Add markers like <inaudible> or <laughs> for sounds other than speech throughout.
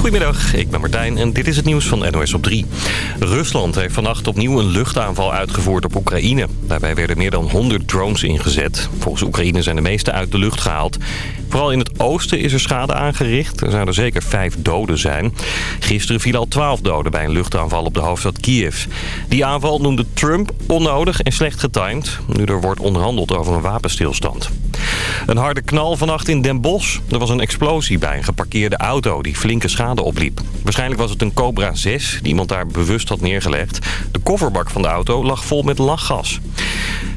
Goedemiddag, ik ben Martijn en dit is het nieuws van NOS op 3. Rusland heeft vannacht opnieuw een luchtaanval uitgevoerd op Oekraïne. Daarbij werden meer dan 100 drones ingezet. Volgens Oekraïne zijn de meeste uit de lucht gehaald. Vooral in het oosten is er schade aangericht. Er zouden zeker vijf doden zijn. Gisteren vielen al twaalf doden bij een luchtaanval op de hoofdstad Kiev. Die aanval noemde Trump onnodig en slecht getimed. Nu er wordt onderhandeld over een wapenstilstand. Een harde knal vannacht in Den Bosch. Er was een explosie bij een geparkeerde auto die flinke schade opliep. Waarschijnlijk was het een Cobra 6 die iemand daar bewust had neergelegd. De kofferbak van de auto lag vol met lachgas.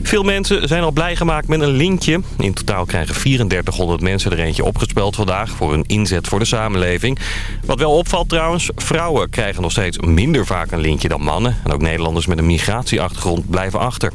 Veel mensen zijn al blij gemaakt met een lintje. In totaal krijgen 3400 mensen er eentje opgespeld vandaag... voor hun inzet voor de samenleving. Wat wel opvalt trouwens, vrouwen krijgen nog steeds minder vaak een lintje dan mannen. En ook Nederlanders met een migratieachtergrond blijven achter.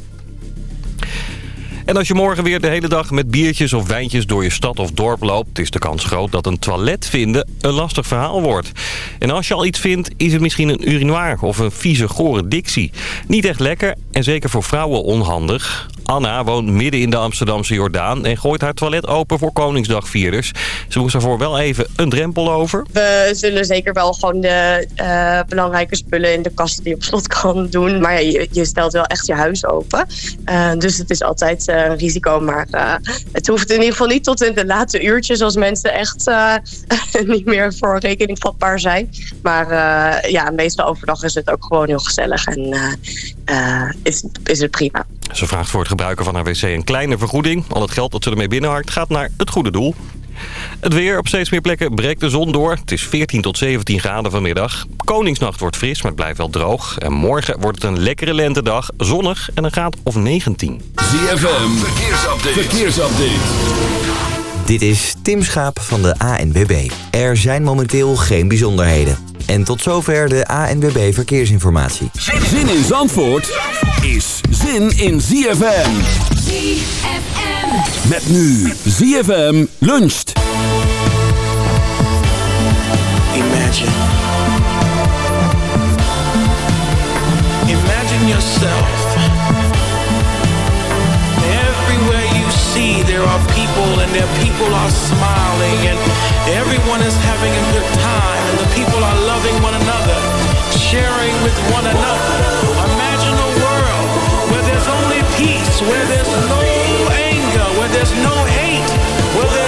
En als je morgen weer de hele dag met biertjes of wijntjes door je stad of dorp loopt... is de kans groot dat een toilet vinden een lastig verhaal wordt. En als je al iets vindt, is het misschien een urinoir of een vieze gore dictie. Niet echt lekker en zeker voor vrouwen onhandig. Anna woont midden in de Amsterdamse Jordaan en gooit haar toilet open voor Koningsdagvierders. Ze moest daarvoor wel even een drempel over. We zullen zeker wel gewoon de uh, belangrijke spullen in de kast die op slot kan doen. Maar je, stelt wel echt je huis open. Uh, dus het is altijd uh, een risico. Maar het hoeft in ieder geval niet tot in de late uurtjes als mensen echt <laughs> niet meer voor rekening vatbaar zijn. Maar ja, meestal overdag is het ook gewoon heel gezellig en is, is het prima. Ze vraagt voor het gebruiken van haar wc een kleine vergoeding. Al het geld dat ze ermee binnenharkt gaat naar het goede doel. Het weer op steeds meer plekken breekt de zon door. Het is 14 tot 17 graden vanmiddag. Koningsnacht wordt fris, maar het blijft wel droog. En morgen wordt het een lekkere lentedag, zonnig en een graad of 19. ZFM, verkeersupdate. verkeersupdate. Dit is Tim Schaap van de ANWB. Er zijn momenteel geen bijzonderheden. En tot zover de ANWB Verkeersinformatie. Zin in Zandvoort is zin in ZFM. ZFM. Met nu ZFM luncht. Imagine. Imagine yourself. Everywhere you see there are people and their people are smiling and everyone is having a good time and the people are loving one another, sharing with one another. Where there's no anger, where there's no hate, where there's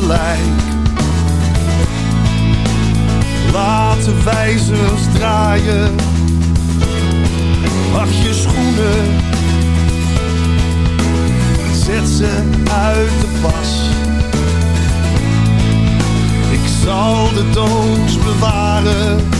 gelijk. Laten wijzers draaien. Wacht je schoenen. Zet ze uit de pas. Ik zal de doos bewaren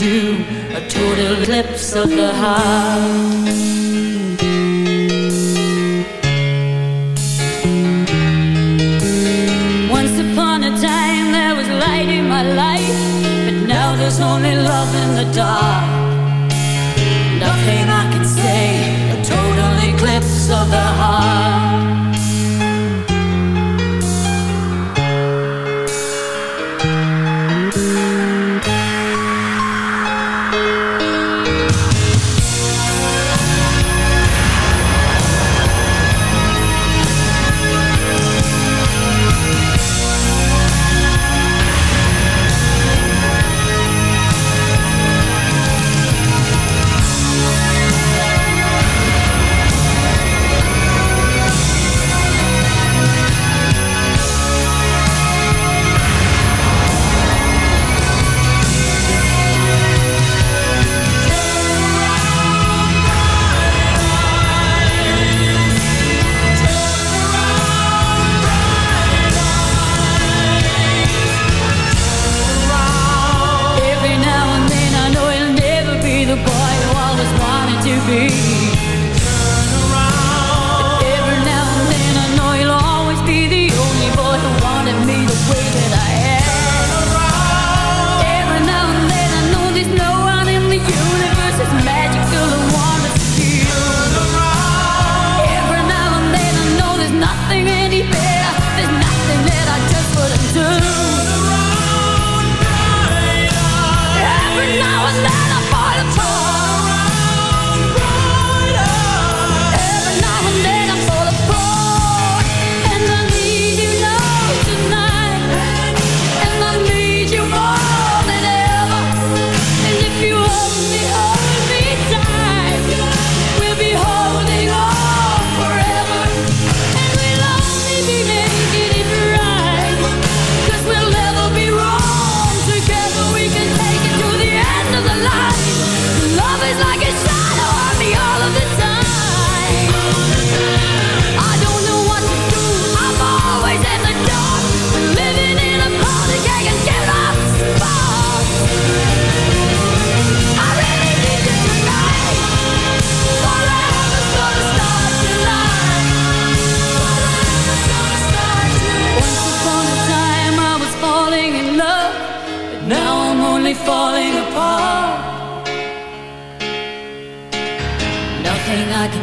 do a total eclipse of the heart.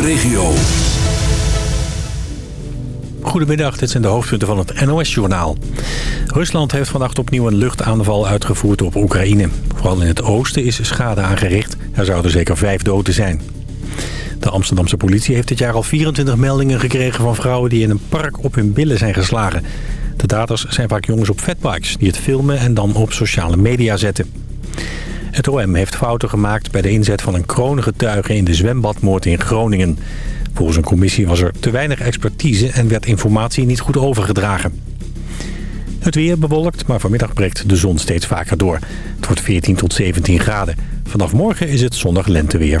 Regio. Goedemiddag, dit zijn de hoofdpunten van het NOS-journaal. Rusland heeft vannacht opnieuw een luchtaanval uitgevoerd op Oekraïne. Vooral in het oosten is schade aangericht. Er zouden zeker vijf doden zijn. De Amsterdamse politie heeft dit jaar al 24 meldingen gekregen van vrouwen... die in een park op hun billen zijn geslagen. De daders zijn vaak jongens op fatbikes die het filmen en dan op sociale media zetten. Het OM heeft fouten gemaakt bij de inzet van een kroongetuige in de zwembadmoord in Groningen. Volgens een commissie was er te weinig expertise en werd informatie niet goed overgedragen. Het weer bewolkt, maar vanmiddag breekt de zon steeds vaker door. Het wordt 14 tot 17 graden. Vanaf morgen is het zondag lenteweer.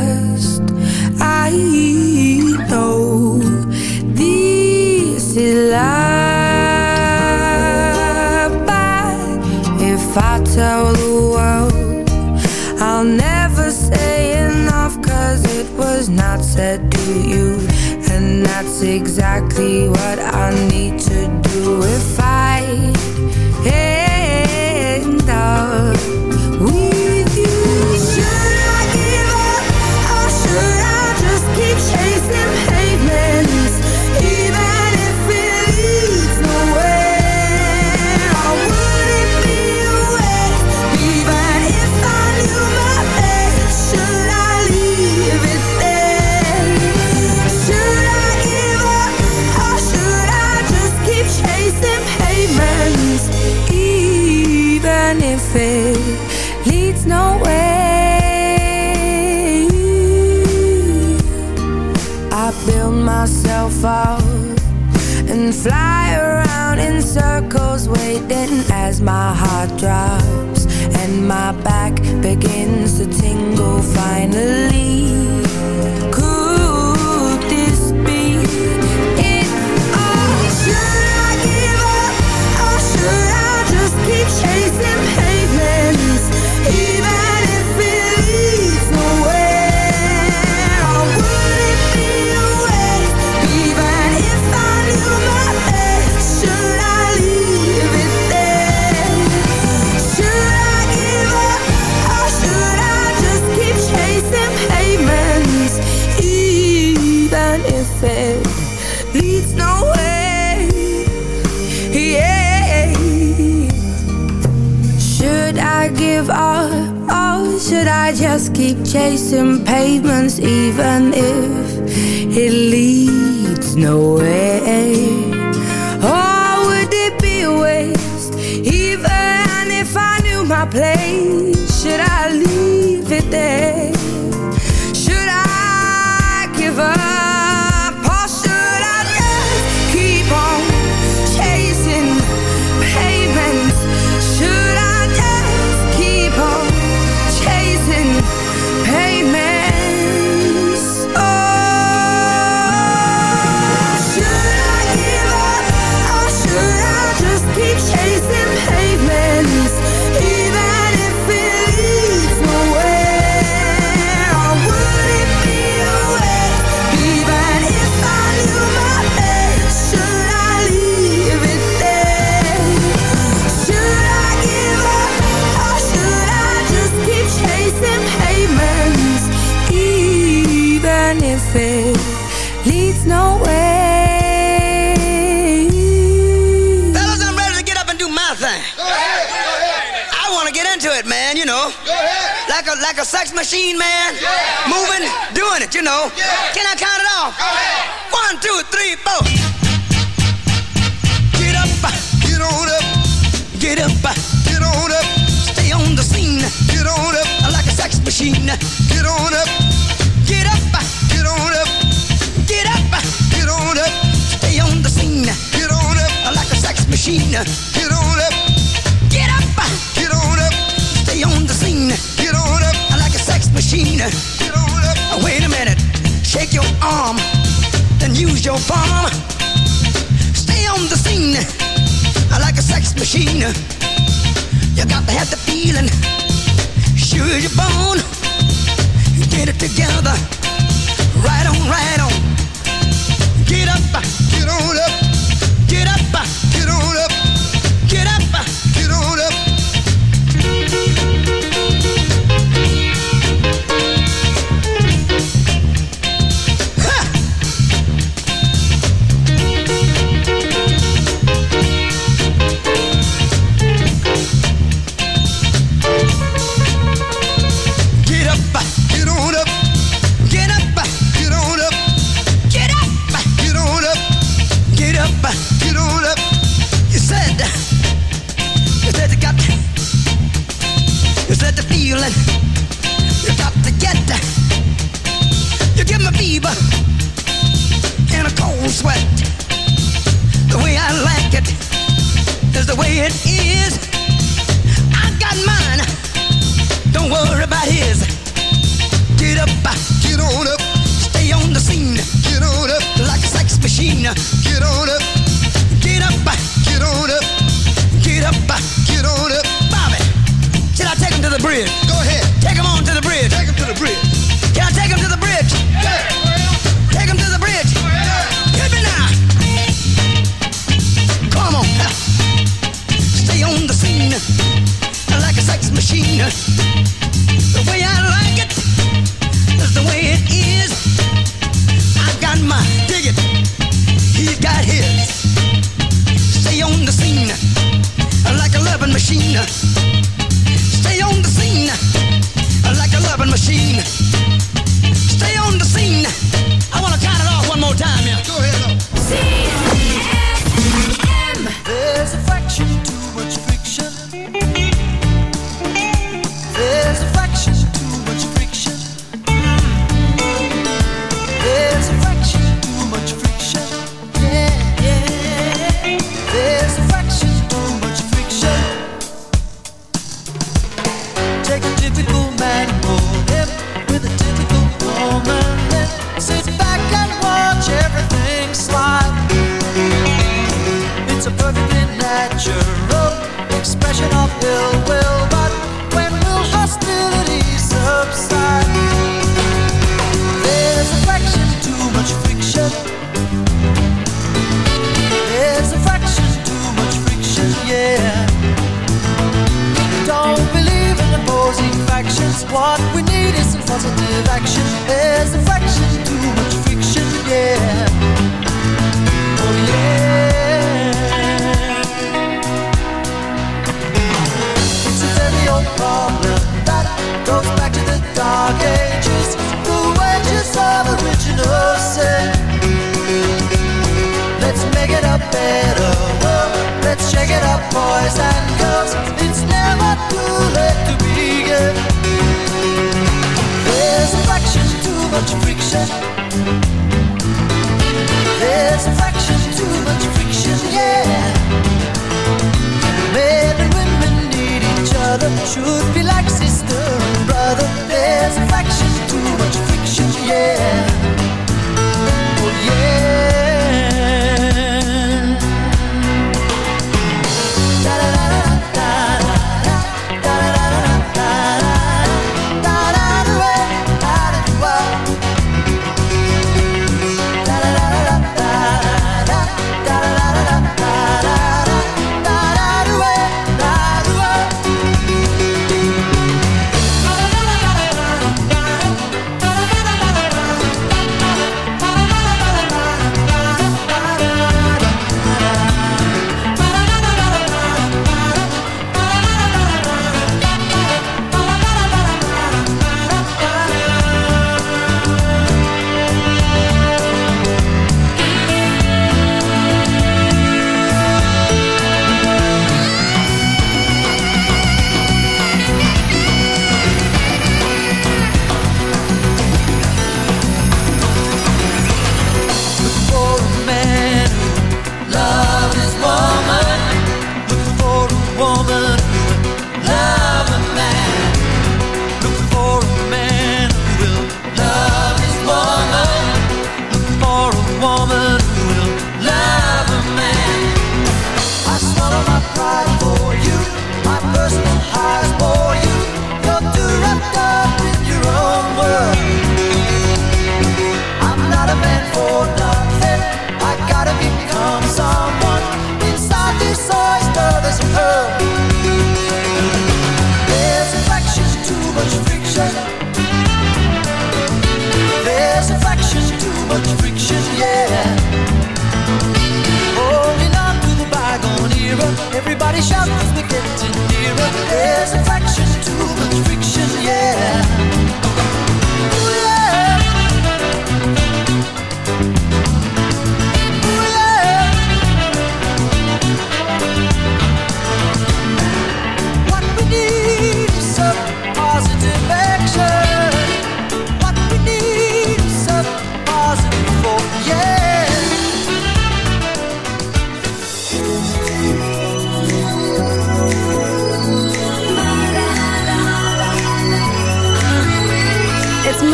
Exactly what I need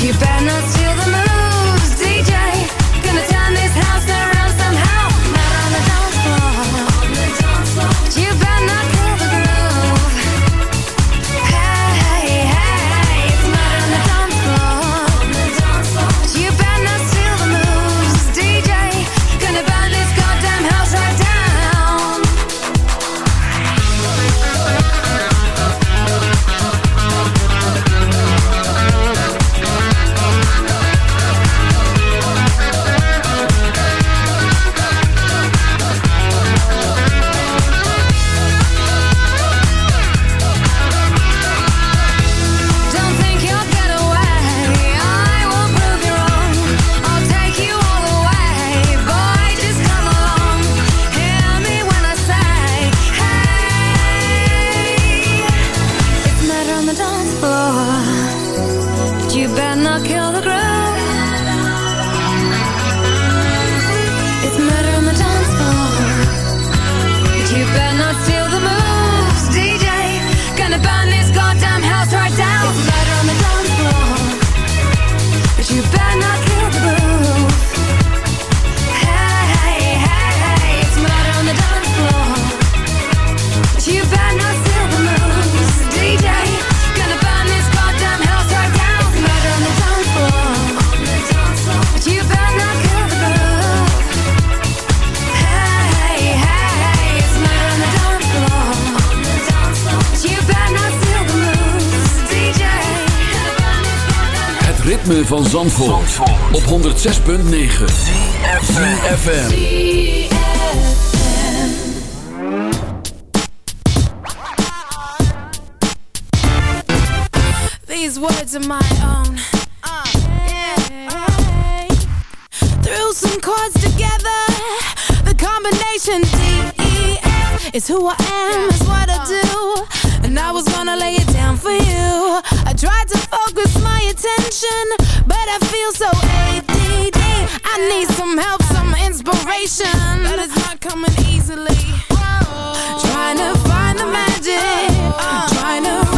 You better not 106.9 FM. These words are my own. Uh, yeah, uh. Threw some chords together. The combination D E F is who I am, is what I do. And I was gonna lay it down for you. I tried to focus my attention, but I feel so A Need some help, some inspiration. But it's not coming easily. Oh. Trying to find the magic. Uh, uh, uh. Oh. Trying to